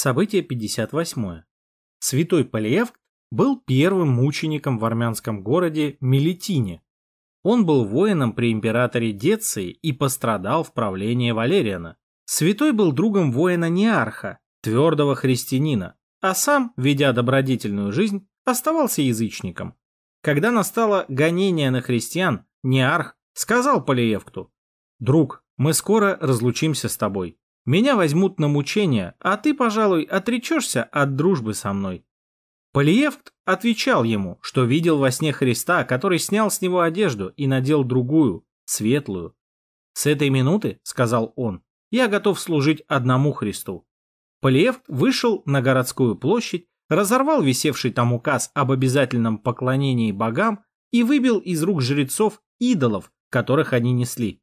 Событие 58. Святой Полиевк был первым мучеником в армянском городе Мелитине. Он был воином при императоре Деции и пострадал в правлении Валериана. Святой был другом воина Неарха, твердого христианина, а сам, ведя добродетельную жизнь, оставался язычником. Когда настало гонение на христиан, Неарх сказал Полиевкту, «Друг, мы скоро разлучимся с тобой. Меня возьмут на мучения, а ты, пожалуй, отречешься от дружбы со мной. Полиевт отвечал ему, что видел во сне Христа, который снял с него одежду и надел другую, светлую. «С этой минуты, — сказал он, — я готов служить одному Христу». Полиевт вышел на городскую площадь, разорвал висевший там указ об обязательном поклонении богам и выбил из рук жрецов идолов, которых они несли.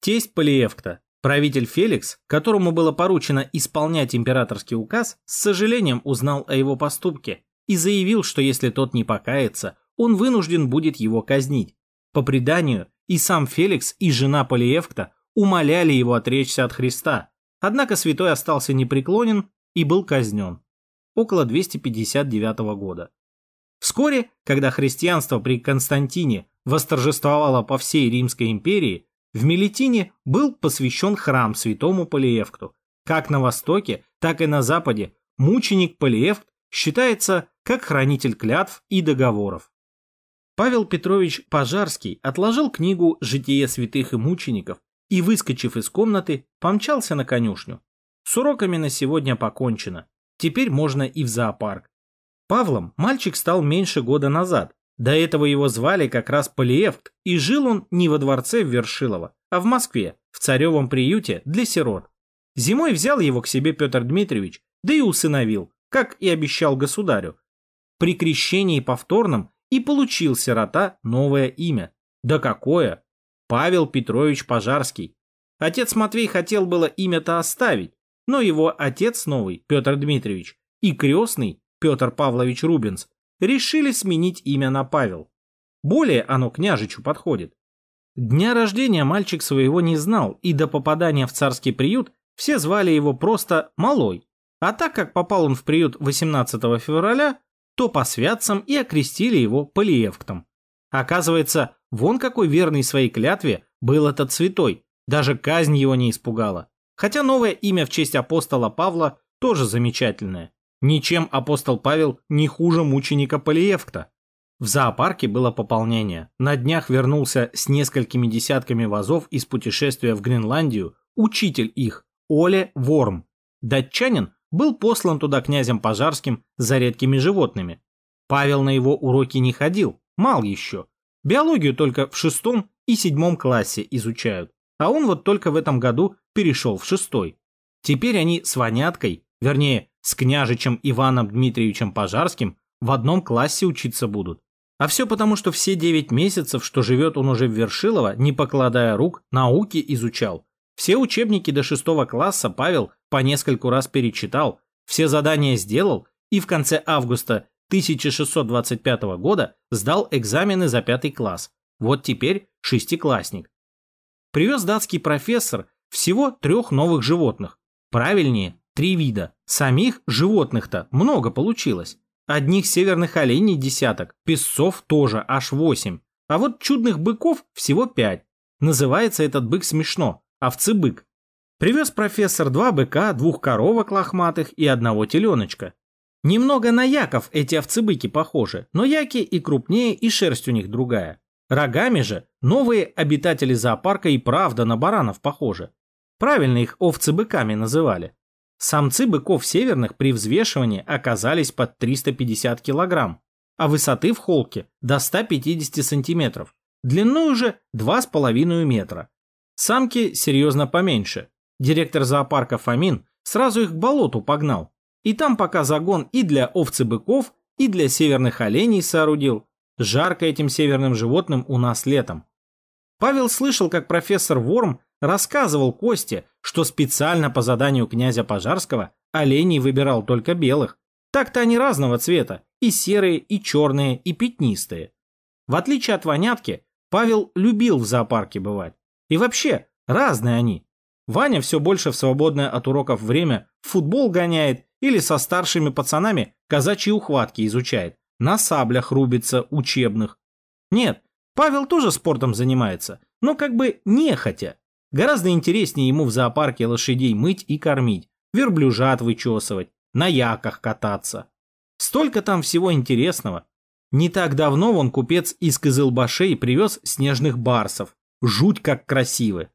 Тесть Полиевкта, Правитель Феликс, которому было поручено исполнять императорский указ, с сожалением узнал о его поступке и заявил, что если тот не покается, он вынужден будет его казнить. По преданию, и сам Феликс, и жена Полиевкта умоляли его отречься от Христа, однако святой остался непреклонен и был казнен. Около 259 года. Вскоре, когда христианство при Константине восторжествовало по всей Римской империи, в Мелитине был посвящен храм святому Полиевкту. Как на востоке, так и на западе мученик Полиевкт считается как хранитель клятв и договоров. Павел Петрович Пожарский отложил книгу «Житие святых и мучеников» и, выскочив из комнаты, помчался на конюшню. С уроками на сегодня покончено. Теперь можно и в зоопарк. Павлом мальчик стал меньше года назад, до этого его звали как раз Полиевт, и жил он не во дворце в Вершилово, а в Москве, в царевом приюте для сирот. Зимой взял его к себе Петр Дмитриевич, да и усыновил, как и обещал государю. При крещении повторном и получил сирота новое имя. Да какое? Павел Петрович Пожарский. Отец Матвей хотел было имя-то оставить, но его отец новый, Петр Дмитриевич, и крестный, Петр Павлович Рубинс, решили сменить имя на Павел. Более оно княжичу подходит. Дня рождения мальчик своего не знал, и до попадания в царский приют все звали его просто «Малой». А так как попал он в приют 18 февраля, то по святцам и окрестили его Полиевктом. Оказывается, вон какой верный своей клятве был этот святой, даже казнь его не испугала. Хотя новое имя в честь апостола Павла тоже замечательное. Ничем апостол Павел не хуже мученика Полиевкта. В зоопарке было пополнение. На днях вернулся с несколькими десятками вазов из путешествия в Гренландию учитель их, Оле Ворм. Датчанин был послан туда князем Пожарским за редкими животными. Павел на его уроки не ходил, мал еще. Биологию только в шестом и седьмом классе изучают, а он вот только в этом году перешел в шестой. Теперь они с Ваняткой, вернее, с княжичем Иваном Дмитриевичем Пожарским в одном классе учиться будут. А все потому, что все девять месяцев, что живет он уже в Вершилово, не покладая рук, науки изучал. Все учебники до шестого класса Павел по нескольку раз перечитал, все задания сделал и в конце августа 1625 года сдал экзамены за пятый класс. Вот теперь шестиклассник. Привез датский профессор всего трех новых животных. Правильнее, Три вида. Самих животных-то много получилось. Одних северных оленей десяток, песцов тоже аж восемь. А вот чудных быков всего пять. Называется этот бык смешно – овцы-бык. Привез профессор два быка, двух коровок лохматых и одного теленочка. Немного на яков эти овцы-быки похожи, но яки и крупнее, и шерсть у них другая. Рогами же новые обитатели зоопарка и правда на баранов похожи. Правильно их овцы-быками называли. Самцы быков северных при взвешивании оказались под 350 килограмм, а высоты в холке до 150 сантиметров, длиной уже 2,5 метра. Самки серьезно поменьше. Директор зоопарка Фомин сразу их к болоту погнал. И там пока загон и для овцы-быков, и для северных оленей соорудил. Жарко этим северным животным у нас летом. Павел слышал, как профессор Ворм рассказывал Косте, что специально по заданию князя Пожарского оленей выбирал только белых. Так-то они разного цвета, и серые, и черные, и пятнистые. В отличие от вонятки, Павел любил в зоопарке бывать. И вообще, разные они. Ваня все больше в свободное от уроков время футбол гоняет или со старшими пацанами казачьи ухватки изучает, на саблях рубится учебных. Нет, Павел тоже спортом занимается, но как бы нехотя. Гораздо интереснее ему в зоопарке лошадей мыть и кормить, верблюжат вычесывать, на яках кататься. Столько там всего интересного. Не так давно вон купец из Кызылбашей привез снежных барсов. Жуть как красивы.